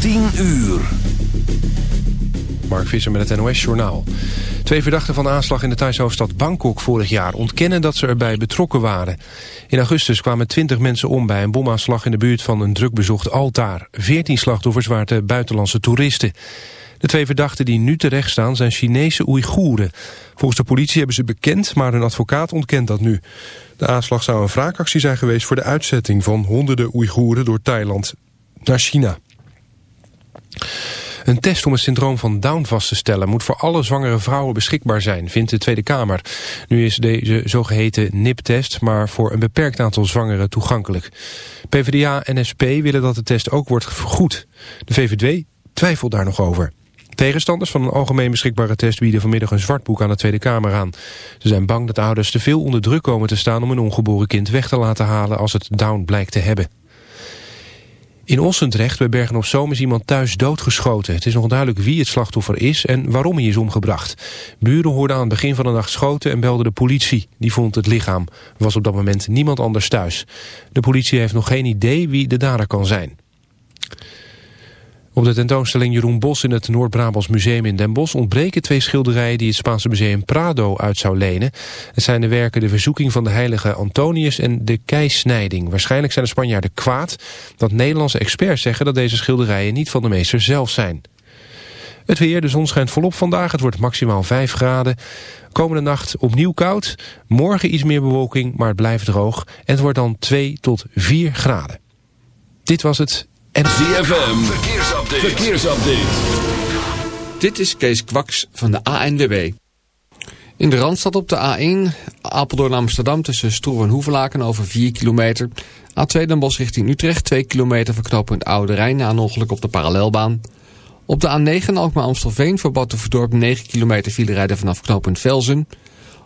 10 uur. Mark Visser met het NOS-journaal. Twee verdachten van de aanslag in de Thaise hoofdstad Bangkok vorig jaar... ontkennen dat ze erbij betrokken waren. In augustus kwamen twintig mensen om bij een bomaanslag... in de buurt van een drukbezocht altaar. Veertien slachtoffers waren buitenlandse toeristen. De twee verdachten die nu terecht staan zijn Chinese Oeigoeren. Volgens de politie hebben ze bekend, maar hun advocaat ontkent dat nu. De aanslag zou een wraakactie zijn geweest voor de uitzetting van honderden Oeigoeren door Thailand naar China. Een test om het syndroom van Down vast te stellen moet voor alle zwangere vrouwen beschikbaar zijn, vindt de Tweede Kamer. Nu is deze zogeheten NIP-test maar voor een beperkt aantal zwangeren toegankelijk. PvdA en SP willen dat de test ook wordt vergoed. De VVD twijfelt daar nog over. Tegenstanders van een algemeen beschikbare test bieden vanmiddag een zwartboek aan de Tweede Kamer aan. Ze zijn bang dat ouders te veel onder druk komen te staan om een ongeboren kind weg te laten halen als het Down blijkt te hebben. In Ossendrecht bij Bergen op Zoom is iemand thuis doodgeschoten. Het is nog onduidelijk wie het slachtoffer is en waarom hij is omgebracht. Buren hoorden aan het begin van de nacht schoten en belden de politie. Die vond het lichaam. Er was op dat moment niemand anders thuis. De politie heeft nog geen idee wie de dader kan zijn. Op de tentoonstelling Jeroen Bos in het Noord-Brabants Museum in Den Bosch ontbreken twee schilderijen die het Spaanse museum Prado uit zou lenen. Het zijn de werken De Verzoeking van de Heilige Antonius en De Keisnijding. Waarschijnlijk zijn de Spanjaarden kwaad dat Nederlandse experts zeggen dat deze schilderijen niet van de meester zelf zijn. Het weer, de zon schijnt volop vandaag. Het wordt maximaal 5 graden. Komende nacht opnieuw koud. Morgen iets meer bewolking, maar het blijft droog. En het wordt dan 2 tot 4 graden. Dit was het en ZFM, verkeersupdate. verkeersupdate. Dit is Kees Kwaks van de ANWB. In de Randstad op de A1, Apeldoorn Amsterdam tussen Stroe en Hoevelaken over 4 kilometer. A2 Den Bosch richting Utrecht, 2 kilometer verknopend Oude Rijn na een ongeluk op de parallelbaan. Op de A9 Alkmaar Amstelveen voor Battenverdorp 9 kilometer file rijden vanaf knooppunt Velzen.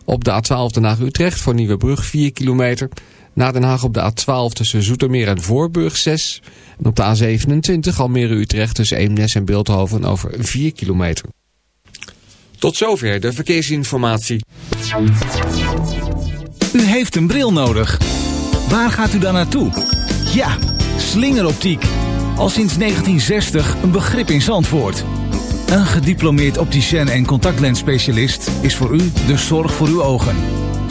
Op de A12 Den Haag Utrecht voor Nieuwebrug 4 kilometer. Na Den Haag op de A12 tussen Zoetermeer en Voorburg 6. En op de A27 Almere-Utrecht tussen Eemnes en Beeldhoven over 4 kilometer. Tot zover de verkeersinformatie. U heeft een bril nodig. Waar gaat u dan naartoe? Ja, slingeroptiek. Al sinds 1960 een begrip in Zandvoort. Een gediplomeerd opticien en contactlensspecialist is voor u de zorg voor uw ogen.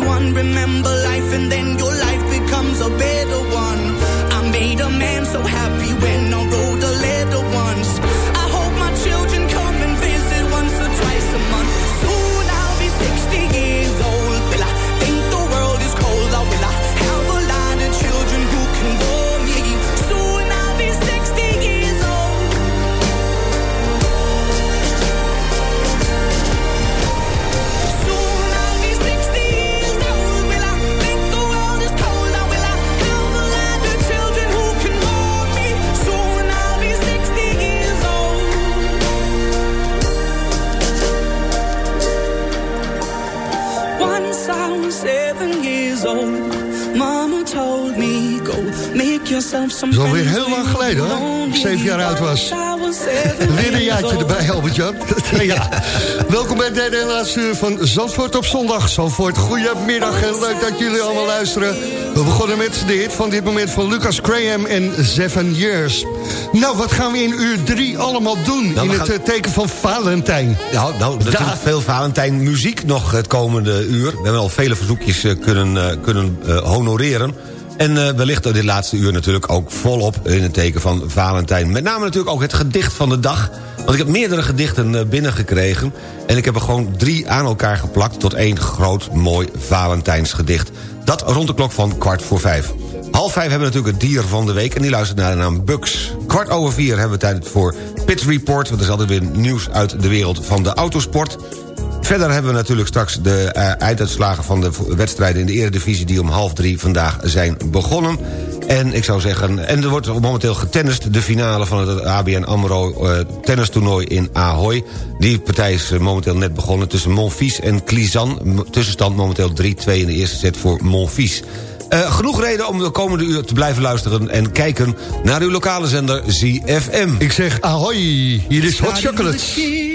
61. Remember life, and then your life becomes a better one. I made a man so happy when I wrote is alweer heel lang geleden hoor. Ik zeven jaar oud was. Weer een jaartje erbij, Albert-Jan. ja. Welkom bij het derde en laatste uur van Zandvoort op zondag. Zandvoort, goedemiddag en leuk dat jullie allemaal luisteren. We begonnen met de hit van dit moment van Lucas Graham en Seven Years. Nou, wat gaan we in uur drie allemaal doen Nou, in het eh, teken van Valentijn? Nou, nou natuurlijk Ja. veel Valentijn muziek nog het komende uur. We hebben al vele verzoekjes eh, kunnen, eh, kunnen honoreren. En eh, wellicht dit laatste uur natuurlijk ook volop in het teken van Valentijn. Met name natuurlijk ook het gedicht van de dag. Want ik heb meerdere gedichten eh, binnengekregen. En ik heb er gewoon drie aan elkaar geplakt... tot één groot mooi Valentijnsgedicht. Dat rond de klok van kwart voor vijf. Half vijf hebben we natuurlijk het dier van de week... en die luistert naar de naam Bugs. Kwart over vier hebben we tijd voor Pit Report... want er is altijd weer nieuws uit de wereld van de autosport... Verder hebben we natuurlijk straks de eh, einduitslagen van de wedstrijden in de eredivisie... die om half drie vandaag zijn begonnen. En ik zou zeggen, en er wordt momenteel getennist... de finale van het ABN AMRO eh, tennistoernooi in Ahoy. Die partij is eh, momenteel net begonnen tussen Monfils en Clizan. Tussenstand momenteel 3-2 in de eerste set voor Monfils. Eh, genoeg reden om de komende uur te blijven luisteren... en kijken naar uw lokale zender ZFM. Ik zeg ahoy, hier is Hot Chocolate.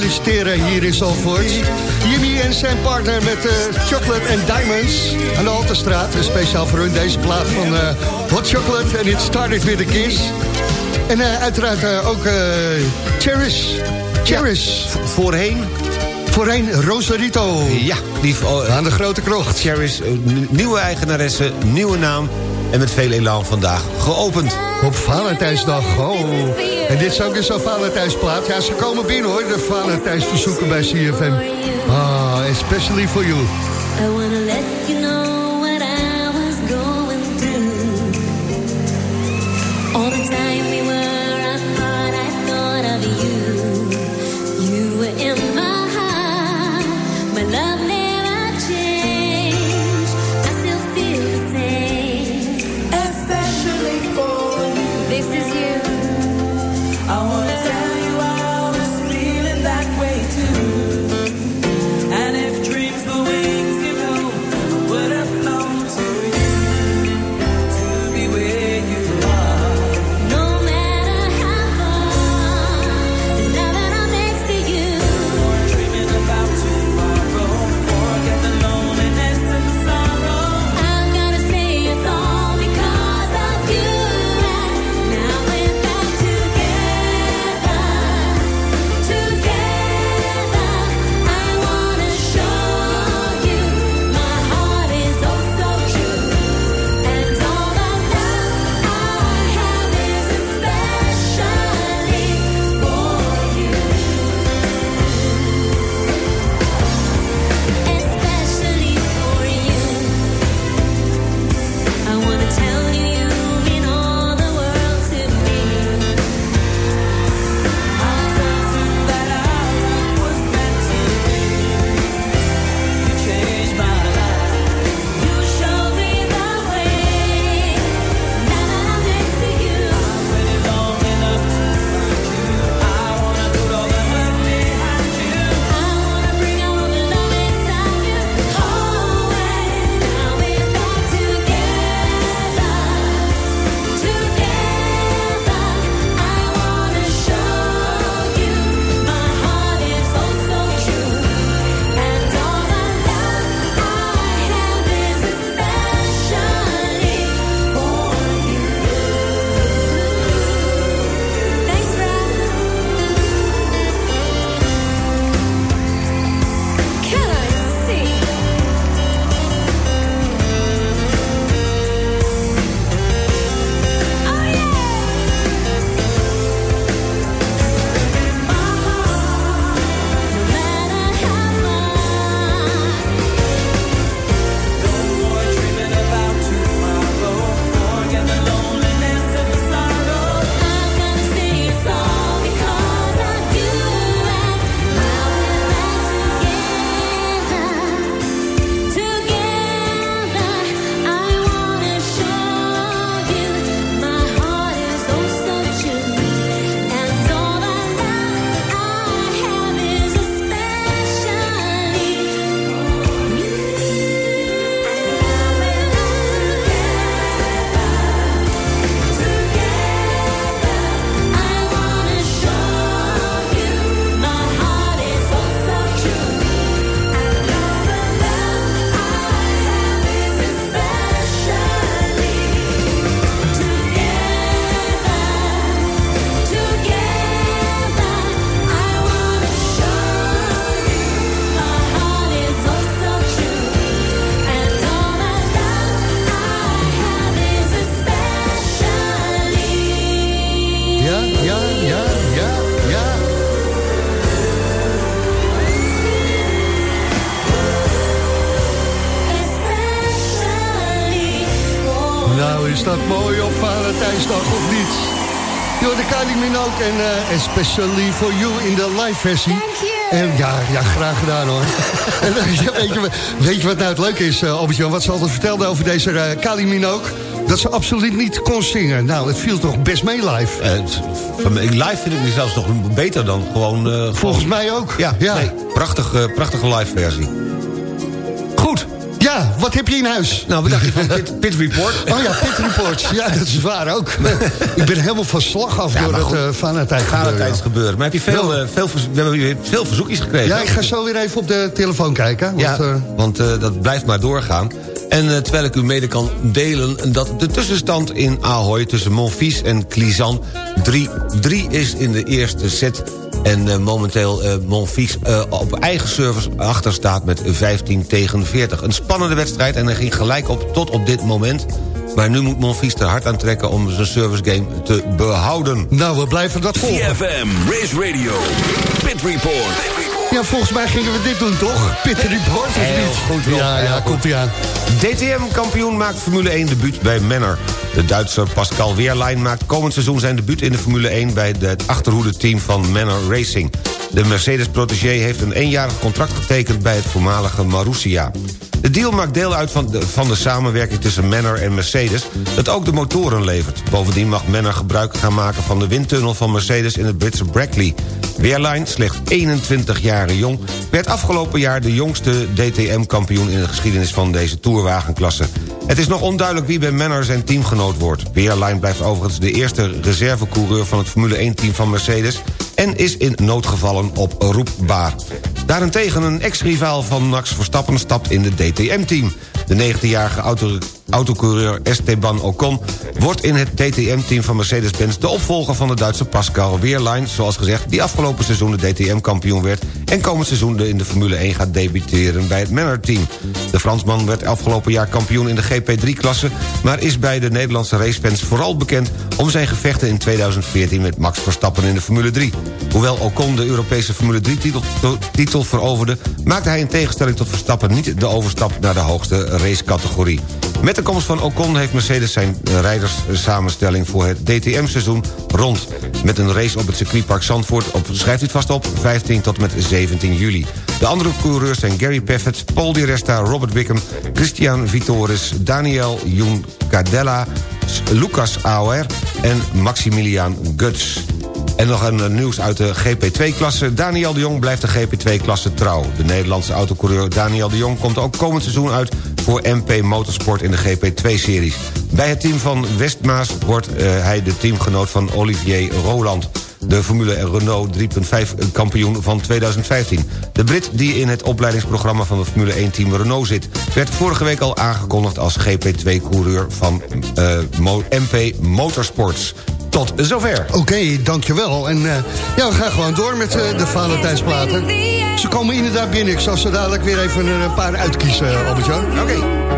Feliciteren hier in Zalvoort. Jimmy en zijn partner met uh, Chocolate and Diamonds aan de Altenstraat. Speciaal voor hun deze plaat van uh, Hot Chocolate en It Started With A Kiss. En uiteraard ook Cherish. Cherish. Ja, voorheen Voorheen Rosarito. Ja, die, uh, aan de grote krocht. Cherish, nieuwe eigenaresse, nieuwe naam. En met veel elan vandaag geopend. Op Valentijnsdag, oh. En dit is ook eens zo'n Valentijnsplaat. Ja, ze komen binnen hoor, de Valentijnsverzoeken bij CFM. Ah, especially for you. I wanna let you know en eh, Especially for You in de live versie. En ja, ja, graag gedaan hoor. en, eh, ja, weet, je, weet je wat nou het leuke is, uh, Albert-Jan? Wat ze altijd vertelde over deze uh, Kylie Minogue? Dat ze absoluut niet kon zingen. Nou, het viel toch best mee live? live vind ik die zelfs nog beter dan gewoon... Volgens mij ook. Ja, ja. Nee, prachtige, prachtige live versie. Ja, Ja, wat heb je in huis? Nou, wat dacht je van Pit, Pit Report? Oh ja, Pit Report. Ja, dat is waar ook. ik ben helemaal van slag af door het uh, gebeuren. gebeuren. Maar heb je veel, uh, veel, we hebben veel verzoekjes gekregen? Ja, ik ga zo weer even op de telefoon kijken. Want, ja, uh, want dat blijft maar doorgaan. En terwijl ik u mede kan delen dat de tussenstand in Ahoy... tussen Monfils en Clizan 3-3 is in de eerste set... En uh, momenteel uh, Monfils uh, op eigen service achter staat met 15 tegen 40. Een spannende wedstrijd en hij ging gelijk op tot op dit moment. Maar nu moet Monfils er hard aan trekken om zijn service game te behouden. Nou, we blijven dat volgen. CFM, Race Radio, Pit Report. Ja, volgens mij gingen we dit doen, toch? Pit Report, of Heel niet? Goed, ja, ja, komt ie aan. DTM-kampioen maakt Formule 1 debuut bij Manor. De Duitser Pascal Wehrlein maakt komend seizoen zijn debuut in de Formule 1... bij het achterhoede-team van Manor Racing. De Mercedes-protégé heeft een eenjarig contract getekend... bij het voormalige Marussia. De deal maakt deel uit van de, van de samenwerking tussen Manor en Mercedes... dat ook de motoren levert. Bovendien mag Manor gebruik gaan maken van de windtunnel van Mercedes... in het Britse Brackley. Wehrlein, slechts 21 jaar jong... werd afgelopen jaar de jongste DTM-kampioen... in de geschiedenis van deze toerwagenklasse. Het is nog onduidelijk wie bij Manor zijn teamgenoot wordt. Wehrlein blijft overigens de eerste reservecoureur... van het Formule 1-team van Mercedes... en is in noodgevallen oproepbaar. Daarentegen een ex-rivaal van Max Verstappen stapt in de DTM-team. De 19-jarige auto, autocoureur Esteban Ocon wordt in het DTM-team van Mercedes-Benz... de opvolger van de Duitse Pascal Wehrlein, zoals gezegd... die afgelopen seizoen de DTM-kampioen werd... en komend seizoen in de Formule 1 gaat debuteren bij het Manor-team. De Fransman werd afgelopen jaar kampioen in de GP3-klasse... maar is bij de Nederlandse racefans vooral bekend... om zijn gevechten in 2014 met Max Verstappen in de Formule 3. Hoewel Ocon de Europese Formule 3-titel veroverde... maakte hij in tegenstelling tot Verstappen niet de overstap naar de hoogste racecategorie. Met de komst van Ocon heeft Mercedes zijn rijderssamenstelling voor het DTM-seizoen rond. Met een race op het circuitpark Zandvoort, op, schrijft u het vast op, 15 tot met 17 juli. De andere coureurs zijn Gary Paffett, Paul Di Resta, Robert Wickham... Christian Vitoris, Daniel Juncadella, Lucas Auer en Maximilian Guts. En nog een nieuws uit de GP2-klasse. Daniel de Jong blijft de GP2-klasse trouw. De Nederlandse autocoureur Daniel de Jong komt ook komend seizoen uit... voor MP Motorsport in de GP2-series. Bij het team van Westmaas wordt uh, hij de teamgenoot van Olivier Roland de Formule Renault 3.5 kampioen van 2015. De Brit die in het opleidingsprogramma van het Formule 1-team Renault zit... werd vorige week al aangekondigd als GP2-coureur van uh, MP Motorsports. Tot zover. Oké, okay, dankjewel. En uh, ja, we gaan gewoon door met uh, de Valentijnsplaten. Ze komen inderdaad binnen. Ik zal ze dadelijk weer even een paar uitkiezen, Albert-Jan. Oké. Okay.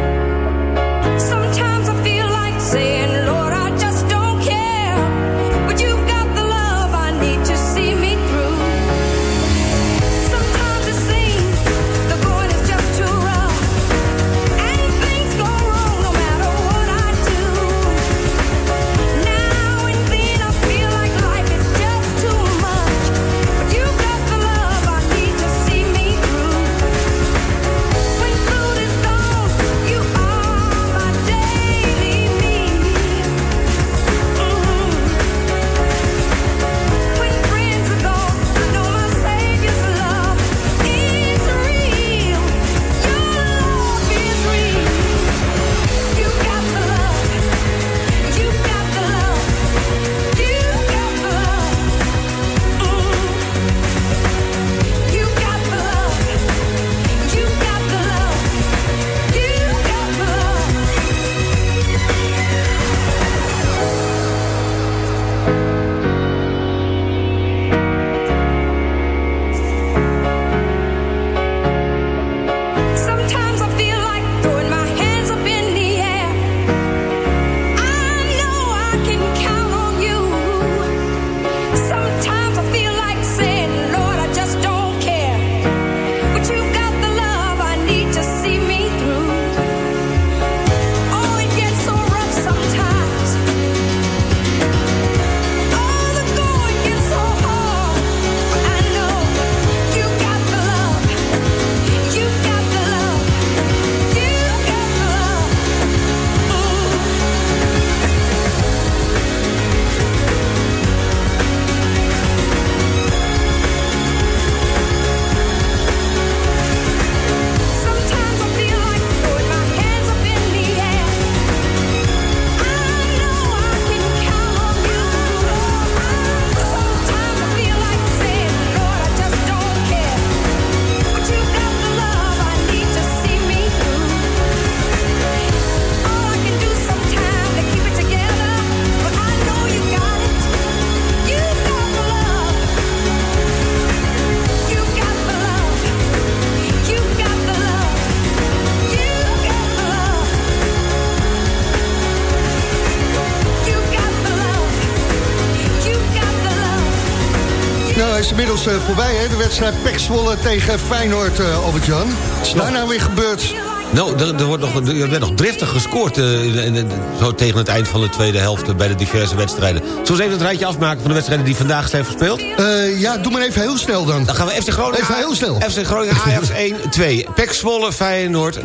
Inmiddels uh, voorbij, hè? De wedstrijd Pek Zwolle tegen Feyenoord, uh, Albert-Jan. Wat is daar nou weer gebeurd? Nou, er, er, wordt nog, er werd nog driftig gescoord uh, in, in, zo tegen het eind van de tweede helft bij de diverse wedstrijden. Zullen we eens even het rijtje afmaken van de wedstrijden die vandaag zijn verspeeld? Uh, ja, doe maar even heel snel dan. Dan gaan we FC Groningen... Even heel snel. FC Groningen Ajax 1-2. Pek Zwolle Feyenoord 3-1.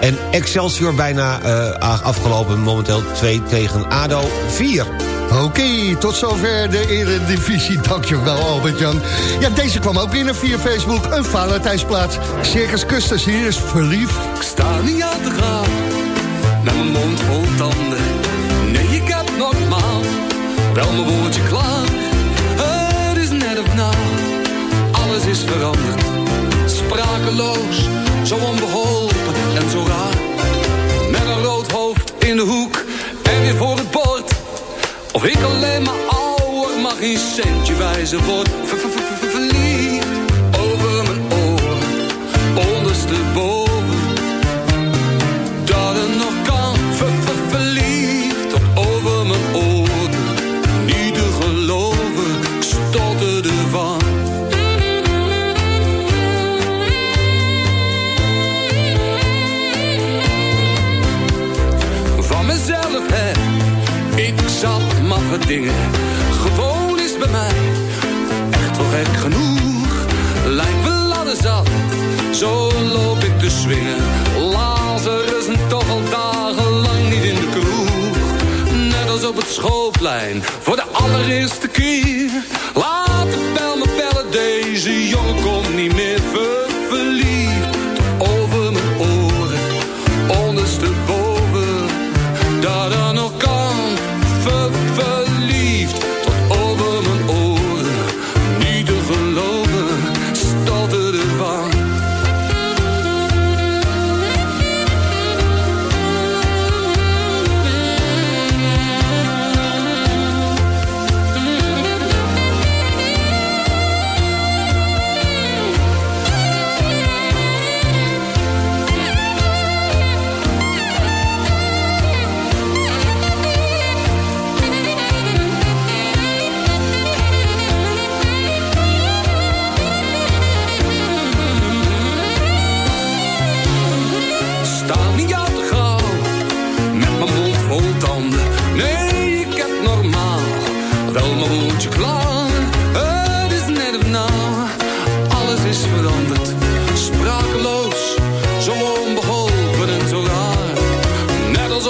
En Excelsior bijna afgelopen momenteel 2 tegen ADO 4. Oké, tot zover de Eredivisie. Dankjewel, Albert-Jan. Ja, deze kwam ook binnen via Facebook. Een Valentijnsplaats. Circus Custos, hier is verliefd. Ik sta niet aan te gaan. Met mijn mond vol tanden. Nee, ik heb normaal. Wel mijn woordje klaar. Het is net of na. Alles is veranderd. Sprakeloos. Zo onbeholpen en zo raar. Met een rood hoofd in de hoek. Ik alleen maar ouder mag een centje wijzen word ver, dingen. Gewoon is bij mij echt wel gek genoeg. Lijkt wel alles zat, zo loop ik te swingen. Lazarus en toch al dagenlang niet in de kroeg. Net als op het schoolplein, voor de allereerste keer.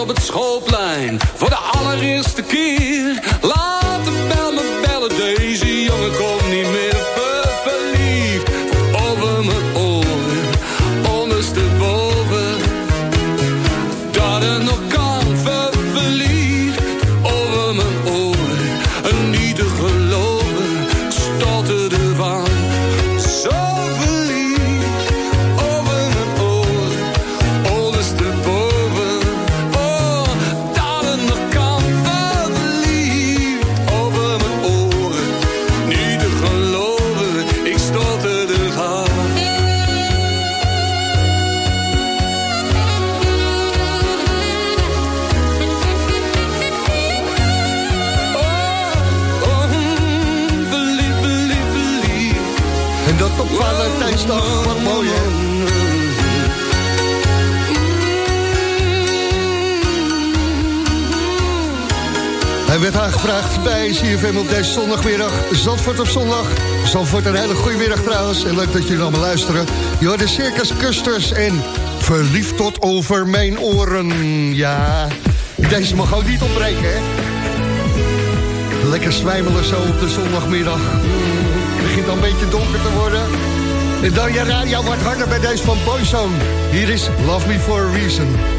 Op het schoolplein, voor de allereerste keer. CFM op deze zondagmiddag. Zandvoort op zondag. Zandvoort een hele goede middag trouwens. En leuk dat jullie allemaal luisteren. Je de Circus Custers en Verliefd tot over mijn oren. Ja, deze mag ook niet ontbreken hè. Lekker zwijmelen zo op de zondagmiddag. Het begint al een beetje donker te worden. En dan je radio wat harder bij deze van Boyzone. Hier is Love Me For A Reason.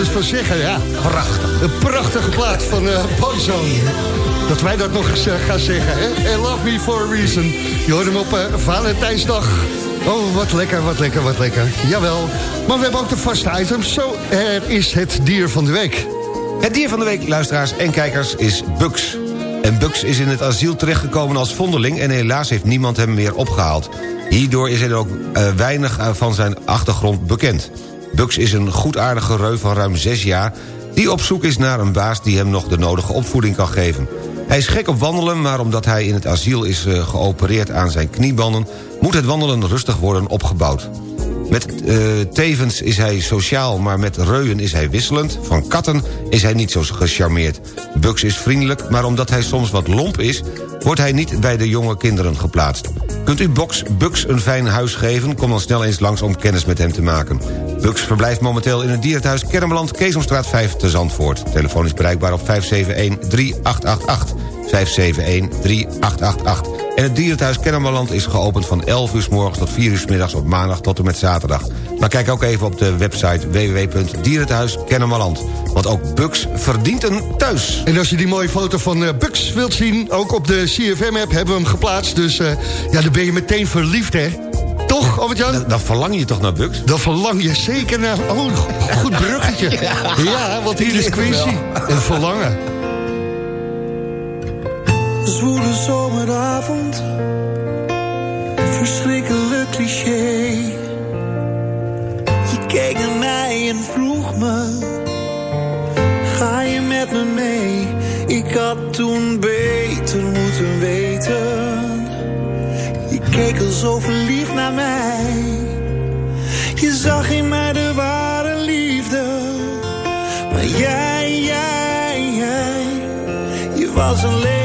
Dus van zeggen, ja. Prachtig. Een prachtige plaat van uh, Boyzone. Dat wij dat nog eens uh, gaan zeggen, hè. And love me for a reason. Je hoort hem op uh, Valentijnsdag. Oh, wat lekker, wat lekker, wat lekker. Jawel. Maar we hebben ook de vaste items. Zo, er is het dier van de week. Het dier van de week, luisteraars en kijkers, is Bugs. En Bugs is in het asiel terechtgekomen als vondeling... en helaas heeft niemand hem meer opgehaald. Hierdoor is er ook uh, weinig van zijn achtergrond bekend. Bugs is een goedaardige reu van ruim zes jaar... die op zoek is naar een baas die hem nog de nodige opvoeding kan geven. Hij is gek op wandelen, maar omdat hij in het asiel is uh, geopereerd aan zijn kniebanden... moet het wandelen rustig worden opgebouwd. Met uh, tevens is hij sociaal, maar met reuien is hij wisselend. Van katten is hij niet zo gecharmeerd. Bugs is vriendelijk, maar omdat hij soms wat lomp is... wordt hij niet bij de jonge kinderen geplaatst. Kunt u Box, een fijn huis geven? Kom dan snel eens langs om kennis met hem te maken. Bugs verblijft momenteel in het dierenthuis Kermeland... Keesomstraat 5 te Zandvoort. Telefoon is bereikbaar op 571-3888. 571-3888. En het dierenthuis Kennemerland is geopend van 11 uur s morgens tot 4 uur s middags op maandag tot en met zaterdag. Maar kijk ook even op de website www.dierenthuiskennemerland. Want ook Bugs verdient een thuis. En als je die mooie foto van uh, Bugs wilt zien, ook op de CFM-app hebben we hem geplaatst. Dus uh, ja, dan ben je meteen verliefd, hè? Toch, Albert-Jan? Dan, dan, verlang je toch naar Bugs? Dan verlang je zeker naar... Oh, goed bruggetje. ja. ja, want hier is Quincy. En verlangen. Zwoele zomeravond, verschrikkelijk cliché. Je keek naar mij en vroeg me, ga je met me mee? Ik had toen beter moeten weten. Keek zo verliefd naar mij. Je zag in mij de ware liefde. Maar jij, jij, jij, je was alleen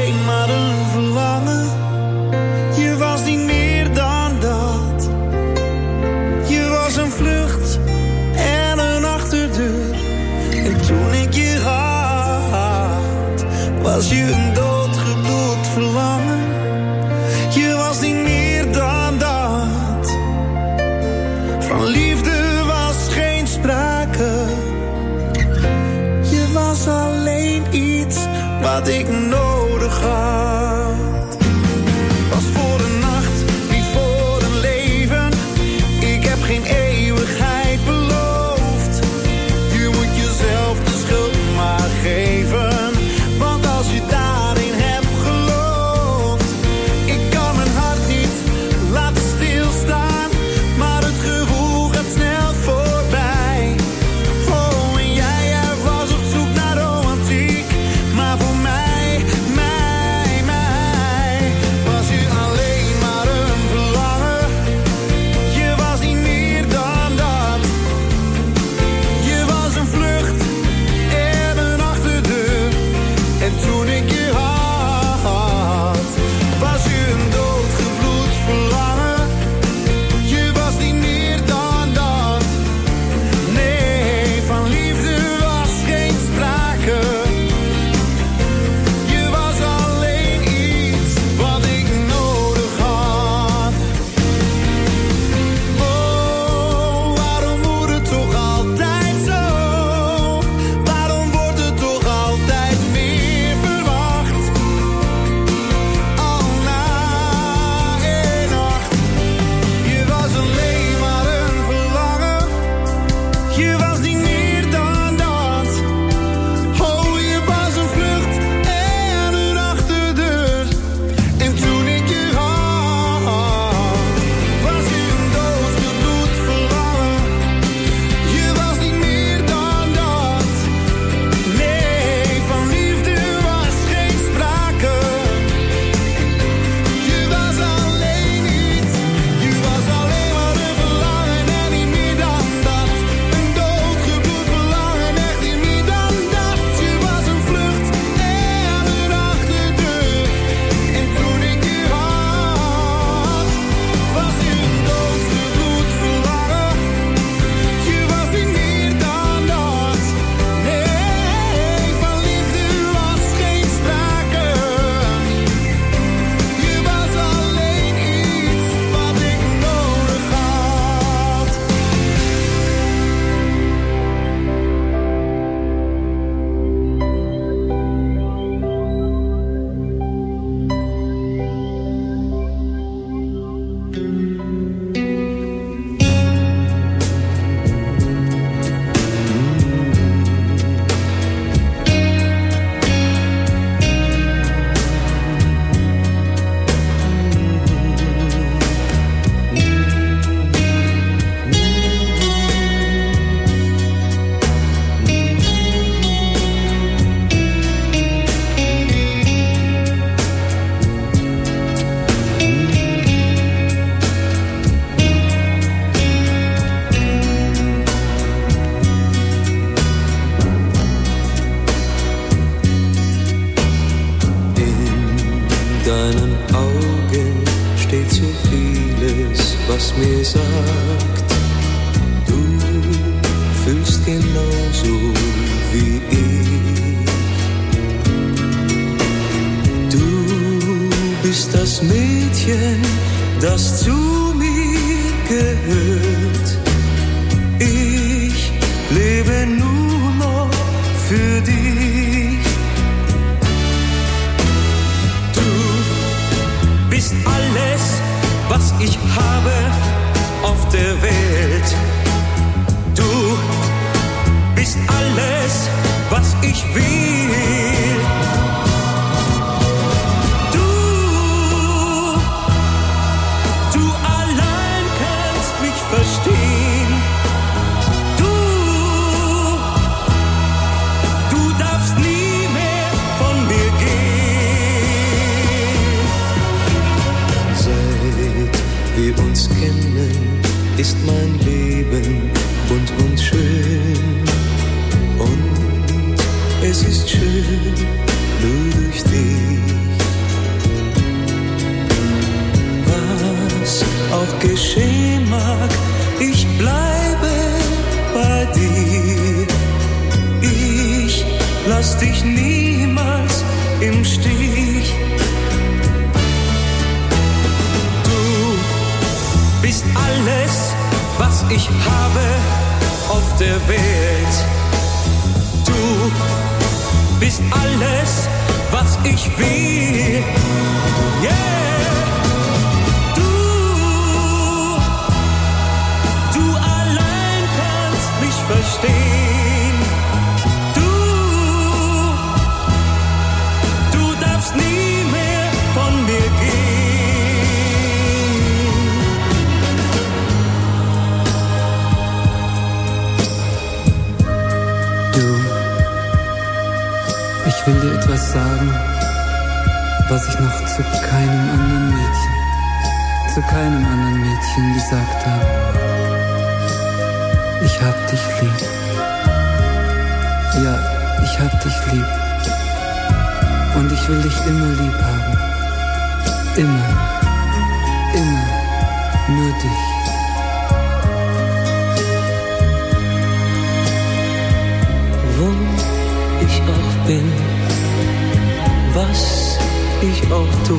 ich auch tu.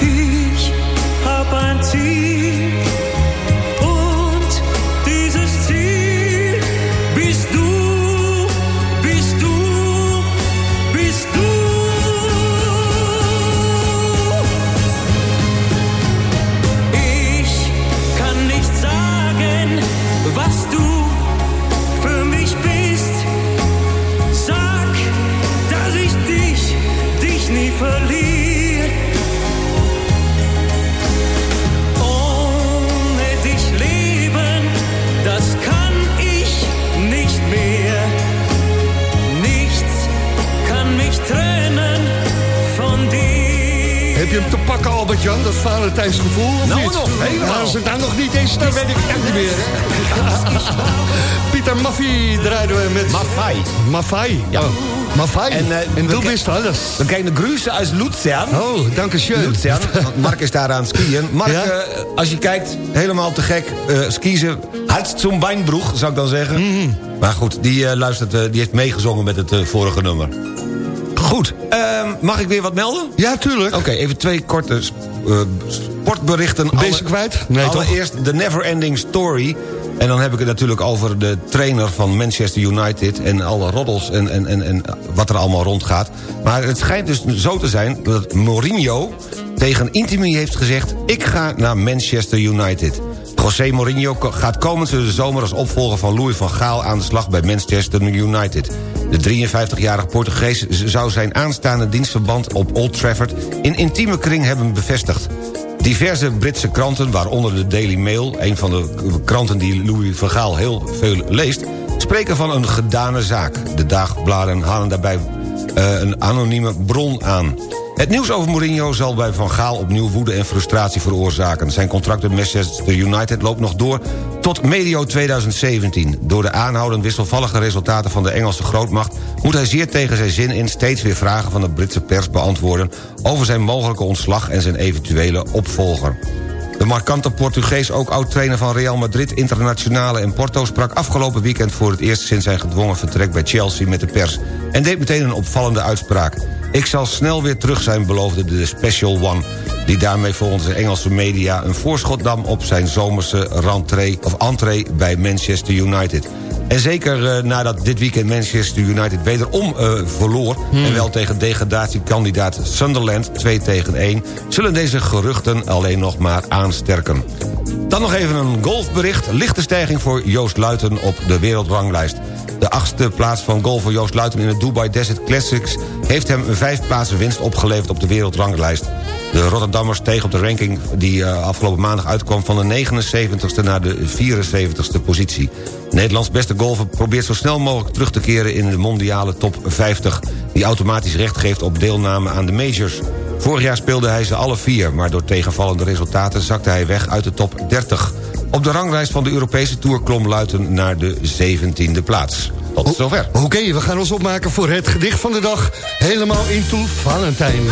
Ich hab ein Ziel hem te pakken, Albert-Jan, dat Valentijnsgevoel? of Nou, niet? nog, helemaal. Nou, als het dan nog niet is, dan weet ik het niet meer. hè? Pieter Maffie draaiden we met... Maffei. Maffei, Ja. Oh. En, En, du ke- bist alles. We kijken de Grüße uit Luzern. Oh, danke schön. Luzern, want Mark is daar aan het skiën. Mark, Ja? eh, als je kijkt, helemaal te gek. eh skiezen, Hals zum Beinbroeg, zou ik dan zeggen. Mhm. Maar goed, die, luistert, die heeft meegezongen met het vorige nummer. Goed, ehm, mag ik weer wat melden? Ja, tuurlijk. Oké, even twee korte eh, sportberichten. Ben je Alle- ze kwijt? Nee, toch? Allereerst de Never Ending Story. En dan heb ik het natuurlijk over de trainer van Manchester United... en alle roddels en, en, en, en wat er allemaal rondgaat. Maar het schijnt dus zo te zijn dat Mourinho tegen Intimi heeft gezegd... ik ga naar Manchester United. José Mourinho gaat komende zomer als opvolger van Louis van Gaal... aan de slag bij Manchester United. De 53-jarige Portugees zou zijn aanstaande dienstverband op Old Trafford... in intieme kring hebben bevestigd. Diverse Britse kranten, waaronder de Daily Mail... een van de kranten die Louis van Gaal heel veel leest... spreken van een gedane zaak. De dagbladen halen daarbij eh, een anonieme bron aan. Het nieuws over Mourinho zal bij Van Gaal opnieuw woede en frustratie veroorzaken. Zijn contract met Manchester United loopt nog door tot medio 2017. Door de aanhoudend wisselvallige resultaten van de Engelse grootmacht... moet hij zeer tegen zijn zin in steeds weer vragen van de Britse pers beantwoorden... over zijn mogelijke ontslag en zijn eventuele opvolger. De markante Portugees, ook oud-trainer van Real Madrid... Internationale en Porto sprak afgelopen weekend voor het eerst... sinds zijn gedwongen vertrek bij Chelsea met de pers... en deed meteen een opvallende uitspraak. Ik zal snel weer terug zijn, beloofde de Special One... die daarmee volgens de Engelse media een voorschot nam... op zijn zomerse rentree, of entree bij Manchester United. En zeker uh, nadat dit weekend Manchester United wederom uh, verloor... Hmm. en wel tegen degradatiekandidaat Sunderland 2 tegen 1... zullen deze geruchten alleen nog maar aansterken. Dan nog even een golfbericht. Lichte stijging voor Joost Luiten op de wereldranglijst. De achtste plaats van golfer Joost Luiten in de Dubai Desert Classics... heeft hem een vijf plaatsen winst opgeleverd op de wereldranglijst. De Rotterdammers steeg op de ranking die uh, afgelopen maandag uitkwam... van de 79ste naar de 74ste positie. Nederlands beste golfer probeert zo snel mogelijk terug te keren... in de mondiale top 50, die automatisch recht geeft op deelname aan de majors. Vorig jaar speelde hij ze alle vier... maar door tegenvallende resultaten zakte hij weg uit de top 30. Op de ranglijst van de Europese Tour klom Luiten naar de 17e plaats. Tot zover. Oké, we gaan ons opmaken voor het gedicht van de dag. Helemaal into Valentijn.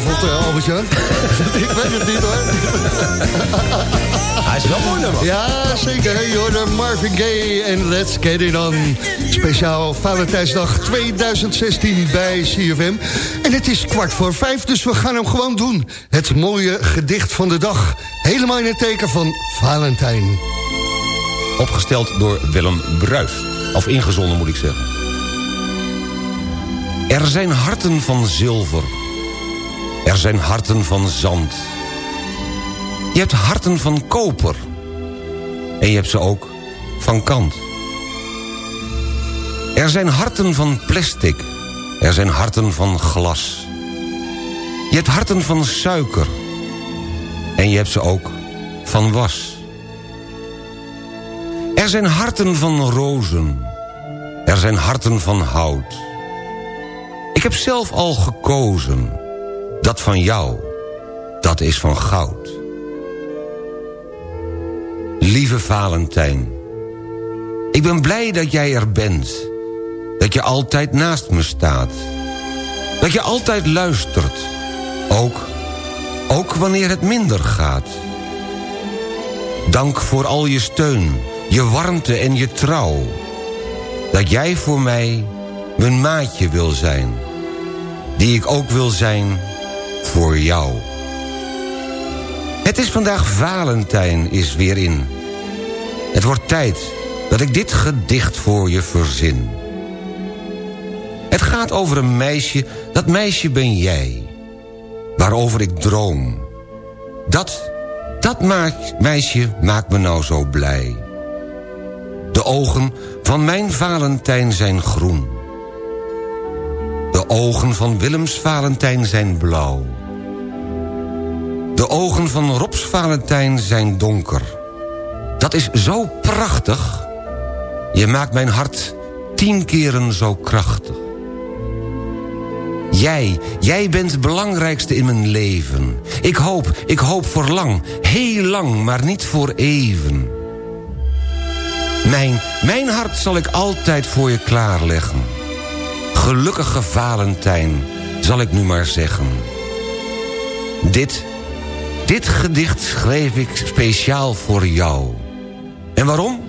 Vanavond, uh, Albert-Jan? ik weet het niet, hoor. Hij is wel mooi nummer. Ja, zeker. Jordan Marvin Gaye en Let's Get It On. Speciaal Valentijnsdag 2016 bij CFM. En het is kwart voor vijf, dus we gaan hem gewoon doen. Het mooie gedicht van de dag. Helemaal in het teken van Valentijn. Opgesteld door Willem Bruis. Of ingezonden moet ik zeggen. Er zijn harten van zilver. Er zijn harten van zand. Je hebt harten van koper. En je hebt ze ook van kant. Er zijn harten van plastic. Er zijn harten van glas. Je hebt harten van suiker. En je hebt ze ook van was. Er zijn harten van rozen. Er zijn harten van hout. Ik heb zelf al gekozen. Dat van jou, dat is van goud. Lieve Valentijn. Ik ben blij dat jij er bent. Dat je altijd naast me staat. Dat je altijd luistert. Ook, ook wanneer het minder gaat. Dank voor al je steun, je warmte en je trouw. Dat jij voor mij mijn maatje wil zijn. Die ik ook wil zijn voor jou. Het is vandaag Valentijn is weer in. Het wordt tijd dat ik dit gedicht voor je verzin. Het gaat over een meisje, dat meisje ben jij. Waarover ik droom. Dat, dat meisje maakt me nou zo blij. De ogen van mijn Valentijn zijn groen. De ogen van Willems Valentijn zijn blauw. De ogen van Robs Valentijn zijn donker. Dat is zo prachtig. Je maakt mijn hart tien keren zo krachtig. Jij, jij bent het belangrijkste in mijn leven. Ik hoop, ik hoop voor lang, heel lang, maar niet voor even. Mijn, mijn hart zal ik altijd voor je klaarleggen. Gelukkige Valentijn, zal ik nu maar zeggen. Dit, dit gedicht schreef ik speciaal voor jou. En waarom?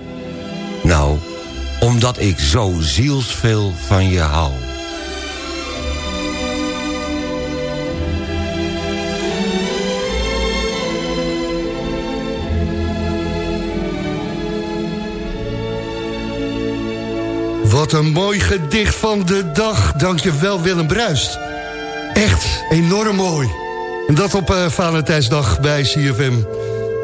Nou, omdat ik zo zielsveel van je hou. Wat een mooi gedicht van de dag. Dankjewel Willem Bruist. Echt enorm mooi. En dat op uh, Valentijnsdag bij CFM.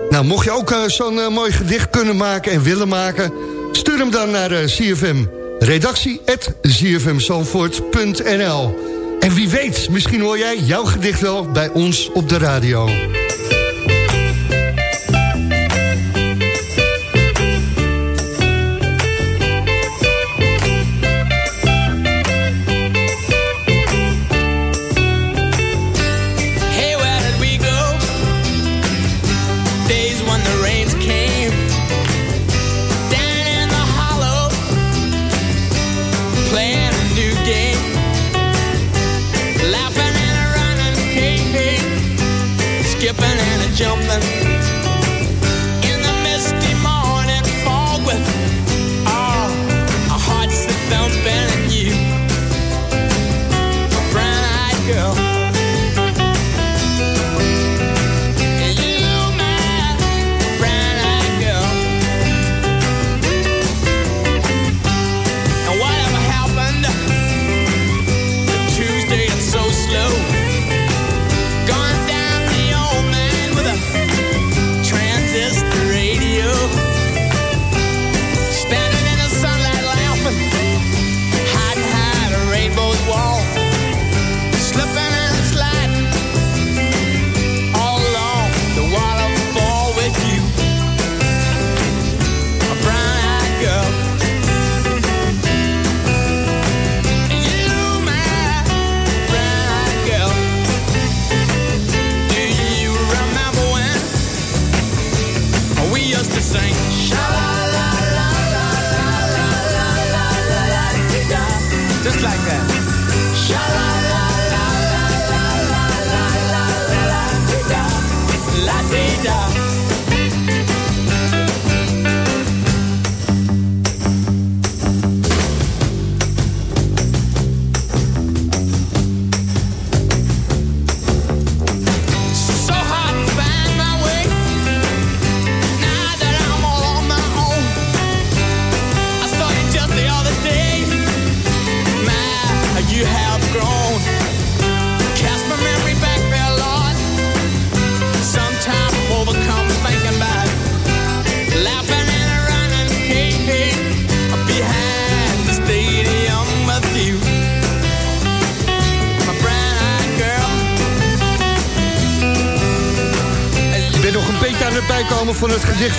Nou, mocht je ook uh, zo'n uh, mooi gedicht kunnen maken en willen maken... stuur hem dan naar CFM. Redactie at En wie weet, misschien hoor jij jouw gedicht wel bij ons op de radio.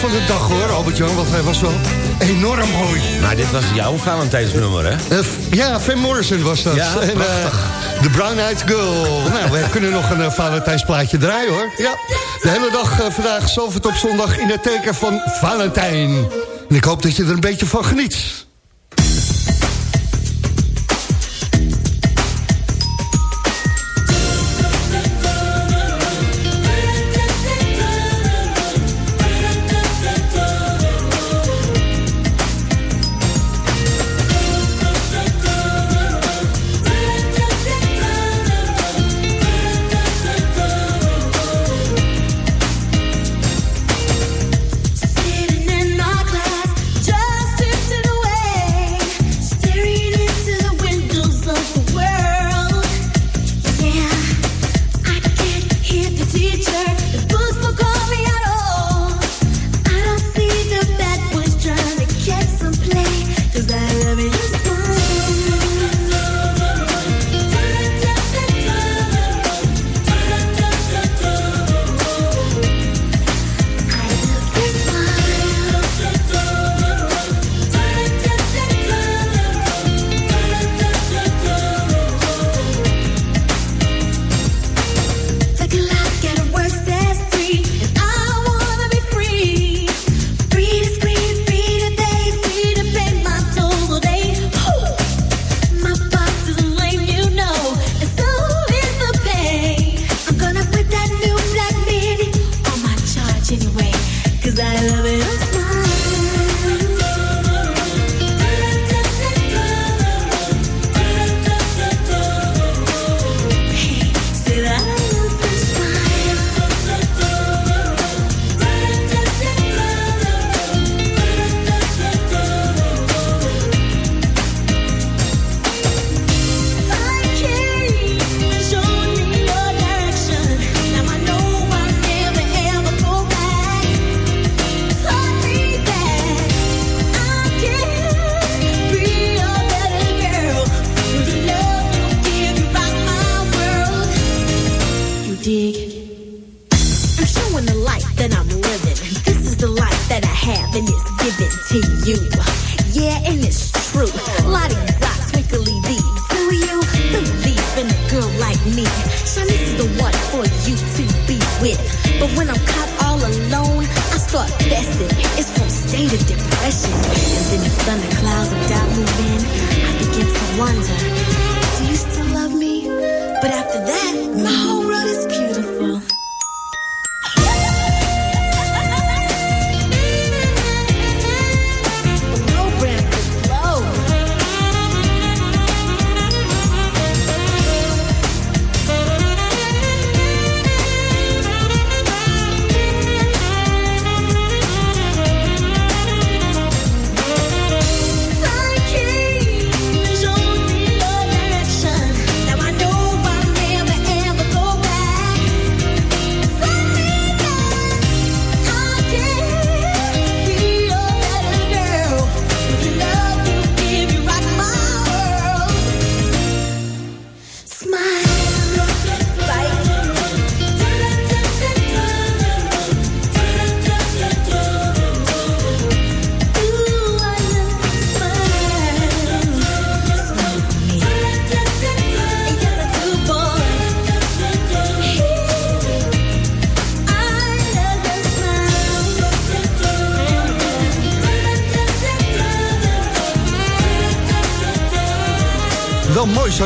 Van de dag hoor, Albert-Jan. Want hij was wel enorm mooi. Maar dit was jouw Valentijnsnummer, hè? Eh, ja, Van Morrison was dat. Ja, en, eh, The Brown Eyed Girl. nou, we kunnen nog een uh, Valentijnsplaatje draaien, hoor. Ja, de hele dag vandaag, Zalvert op zondag, in het teken van Valentijn. En ik hoop dat je er een beetje van geniet.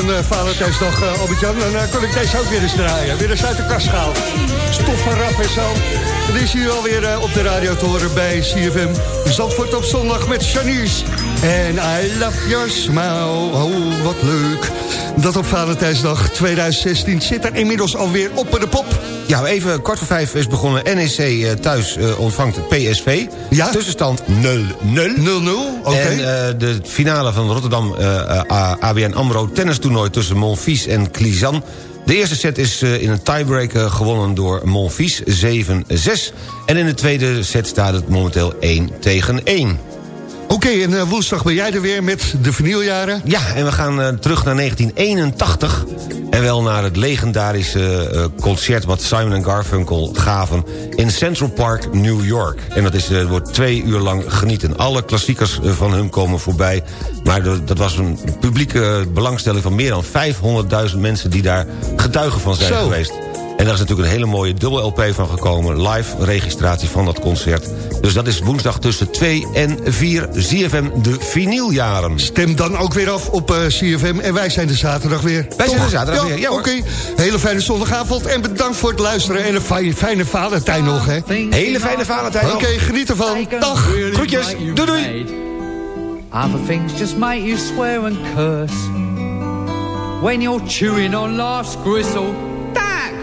Zo'n uh, Valentijnsdag, uh, Albert-Jan. Dan uh, kon ik deze ook weer eens draaien. Weer eens uit de kast gehaald. Stof van en zo. Het is hier alweer op de radio te horen bij CFM. Zandvoort op zondag met Janice. En I love your smile. Oh, wat leuk. Dat op Valentijnsdag 2016 zit er inmiddels alweer op de pop. Ja, even kort voor vijf is begonnen. NEC uh, thuis uh, ontvangt PSV. Ja? Tussenstand 0-0. 0-0, oké. En uh, de finale van Rotterdam ABN AMRO tennistoernooi... tussen Monfils en Clizan. De eerste set is in een tiebreak gewonnen door Monfils 7-6. En in de tweede set staat het momenteel 1 tegen 1. Oké, okay, en uh, woensdag ben jij er weer met de vernieljaren? Ja, en we gaan uh, terug naar 1981. En wel naar het legendarische uh, concert wat Simon Garfunkel gaven... in Central Park, New York. En dat is, wordt twee uur lang genieten. Alle klassiekers van hun komen voorbij. Maar dat was een publieke belangstelling van meer dan 500.000 mensen... die daar getuigen van zijn Zo. geweest. En daar is natuurlijk een hele mooie dubbel LP van gekomen. Live registratie van dat concert. Dus dat is woensdag tussen 2 en 4 ZFM de vinyljaren. Stem dan ook weer af op uh, CFM en wij zijn de zaterdag weer. Wij zijn de zaterdag ja, weer, ja. Oké, okay. hele fijne zondagavond en bedankt voor het luisteren. En een fijne, fijne Valentijn nog, hè. Hele fijne Valentijn Oké, okay, geniet ervan. Dag. Groetjes. Doei doei. Other things just make you swear and curse. When you're chewing on life's gristle.